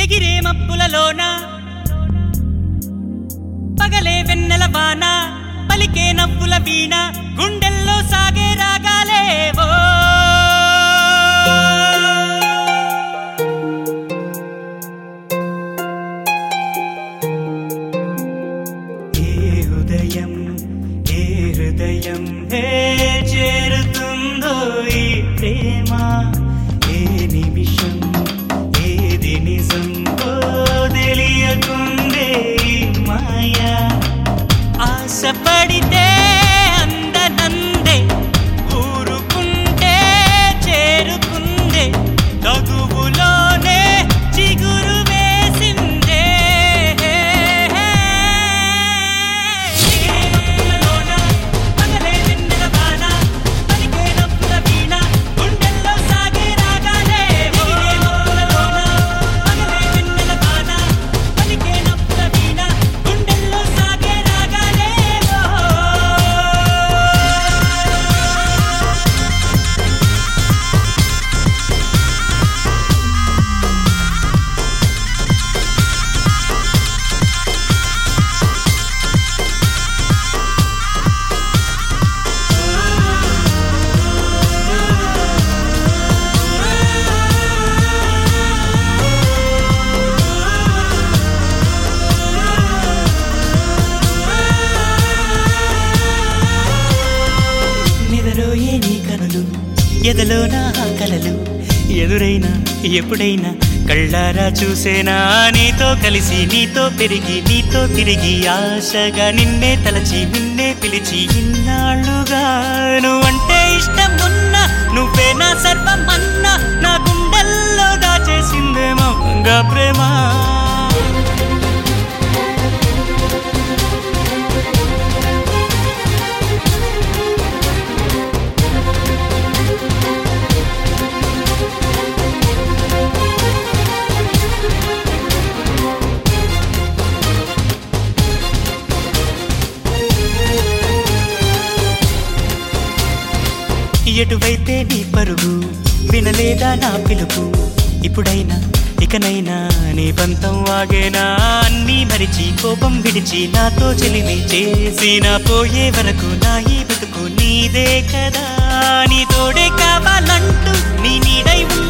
ఎగిరే మబ్బులలోన పగలే వెన్నెల వాన పలికే నవ్వుల వీణ గుండెల్లో సాగే రాగాలేవో ఏ ఉదయం ఏ హృదయం హే చేరుతుందో ఈ ప్రేమ. ఎదలో నా కలలు? ఎదురైనా ఎప్పుడైనా కళ్ళారా చూసేనా? నీతో కలిసి నీతో పెరిగి నీతో తిరిగి ఆశగా నిన్నే తలచి నిన్నే పిలిచి ఇన్నాళ్ళుగా నువ్వంటే ఇష్టం ఉన్నా నువ్వే నా సర్వమన్నా ఎటువైతే నీ పరుగు వినలేదా నా పిలుపు? ఇప్పుడైనా ఇకనైనా నీ పంతం వాగేనా అన్నీ మరిచి కోపం విడిచి నాతో చెలిమి చేసి నా పోయే వరకు నా ఈ బతుకు నీదే కదా? నీ తోడే కావాలంటూ నీ నీడై ఉన్న